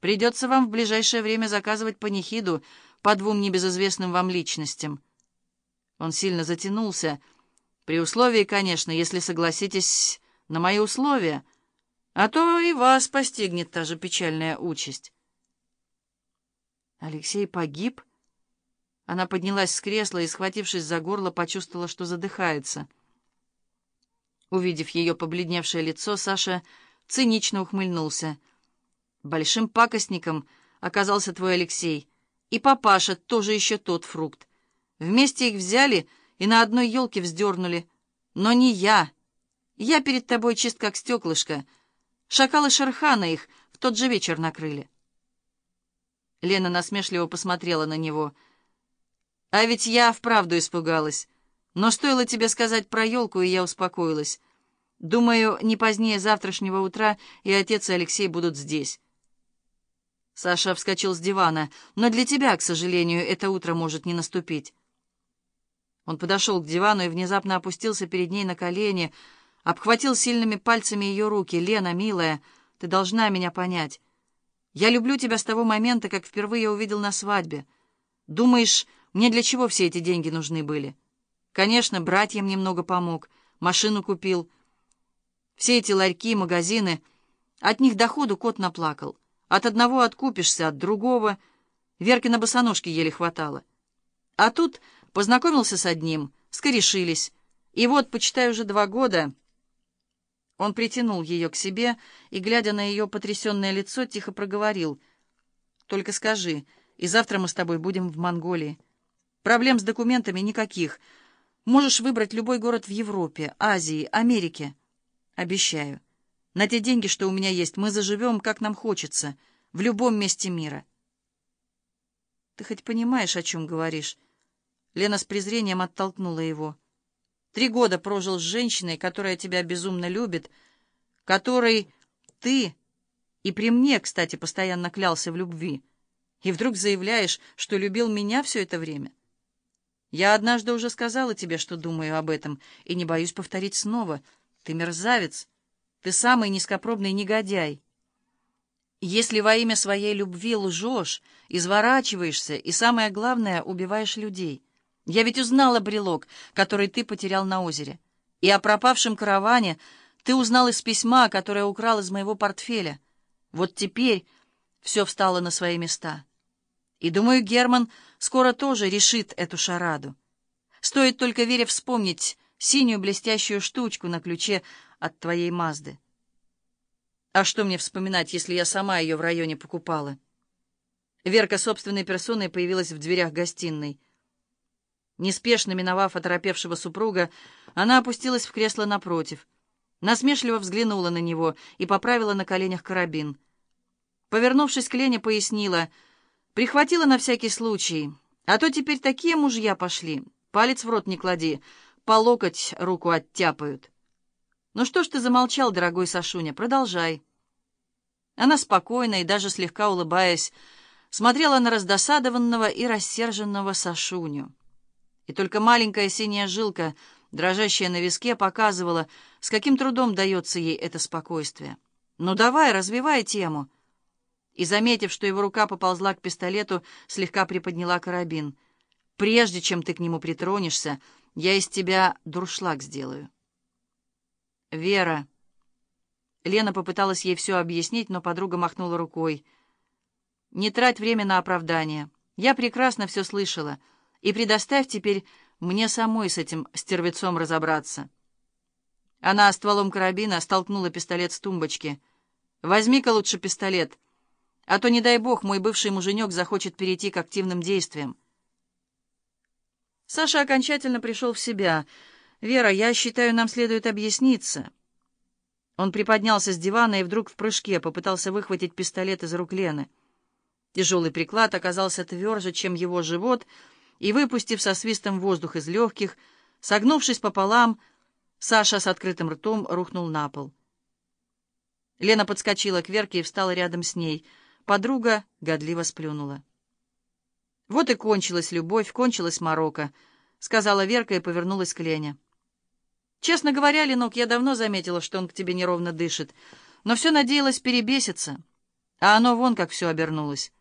Придется вам в ближайшее время заказывать панихиду по двум небезызвестным вам личностям. Он сильно затянулся, при условии, конечно, если согласитесь на мои условия, а то и вас постигнет та же печальная участь. Алексей погиб? Она поднялась с кресла и, схватившись за горло, почувствовала, что задыхается. Увидев ее побледневшее лицо, Саша цинично ухмыльнулся. «Большим пакостником оказался твой Алексей, и папаша тоже еще тот фрукт. Вместе их взяли и на одной елке вздернули. Но не я. Я перед тобой чист как стеклышко. Шакалы Шерхана их в тот же вечер накрыли». Лена насмешливо посмотрела на него. «А ведь я вправду испугалась. Но стоило тебе сказать про елку, и я успокоилась. Думаю, не позднее завтрашнего утра и отец и Алексей будут здесь». Саша вскочил с дивана. «Но для тебя, к сожалению, это утро может не наступить». Он подошел к дивану и внезапно опустился перед ней на колени, обхватил сильными пальцами ее руки. «Лена, милая, ты должна меня понять. Я люблю тебя с того момента, как впервые увидел на свадьбе. Думаешь, мне для чего все эти деньги нужны были? Конечно, братьям немного помог, машину купил. Все эти ларьки, магазины, от них доходу кот наплакал. От одного откупишься, от другого. Верки на босоножке еле хватало. А тут познакомился с одним, скорешились. И вот, почитай, уже два года... Он притянул ее к себе и, глядя на ее потрясенное лицо, тихо проговорил. «Только скажи, и завтра мы с тобой будем в Монголии. Проблем с документами никаких. Можешь выбрать любой город в Европе, Азии, Америке. Обещаю. На те деньги, что у меня есть, мы заживем, как нам хочется, в любом месте мира». «Ты хоть понимаешь, о чем говоришь?» Лена с презрением оттолкнула его. Три года прожил с женщиной, которая тебя безумно любит, которой ты и при мне, кстати, постоянно клялся в любви, и вдруг заявляешь, что любил меня все это время. Я однажды уже сказала тебе, что думаю об этом, и не боюсь повторить снова. Ты мерзавец, ты самый низкопробный негодяй. Если во имя своей любви лжешь, изворачиваешься и, самое главное, убиваешь людей — я ведь узнала брелок, который ты потерял на озере. И о пропавшем караване ты узнал из письма, которое украл из моего портфеля. Вот теперь все встало на свои места. И, думаю, Герман скоро тоже решит эту шараду. Стоит только Вере вспомнить синюю блестящую штучку на ключе от твоей Мазды. А что мне вспоминать, если я сама ее в районе покупала? Верка собственной персоной появилась в дверях гостиной. Неспешно миновав оторопевшего супруга, она опустилась в кресло напротив, насмешливо взглянула на него и поправила на коленях карабин. Повернувшись к Лене, пояснила, «Прихватила на всякий случай, а то теперь такие мужья пошли, палец в рот не клади, по локоть руку оттяпают». «Ну что ж ты замолчал, дорогой Сашуня, продолжай». Она спокойно и даже слегка улыбаясь, смотрела на раздосадованного и рассерженного Сашуню и только маленькая синяя жилка, дрожащая на виске, показывала, с каким трудом дается ей это спокойствие. «Ну давай, развивай тему!» И, заметив, что его рука поползла к пистолету, слегка приподняла карабин. «Прежде чем ты к нему притронешься, я из тебя дуршлаг сделаю». «Вера...» Лена попыталась ей все объяснить, но подруга махнула рукой. «Не трать время на оправдание. Я прекрасно все слышала» и предоставь теперь мне самой с этим стервецом разобраться». Она стволом карабина столкнула пистолет с тумбочки. «Возьми-ка лучше пистолет, а то, не дай бог, мой бывший муженек захочет перейти к активным действиям». Саша окончательно пришел в себя. «Вера, я считаю, нам следует объясниться». Он приподнялся с дивана и вдруг в прыжке попытался выхватить пистолет из рук Лены. Тяжелый приклад оказался тверже, чем его живот — и, выпустив со свистом воздух из легких, согнувшись пополам, Саша с открытым ртом рухнул на пол. Лена подскочила к Верке и встала рядом с ней. Подруга годливо сплюнула. «Вот и кончилась любовь, кончилась морока», — сказала Верка и повернулась к Лене. «Честно говоря, Ленок, я давно заметила, что он к тебе неровно дышит, но все надеялась перебеситься. А оно вон как все обернулось.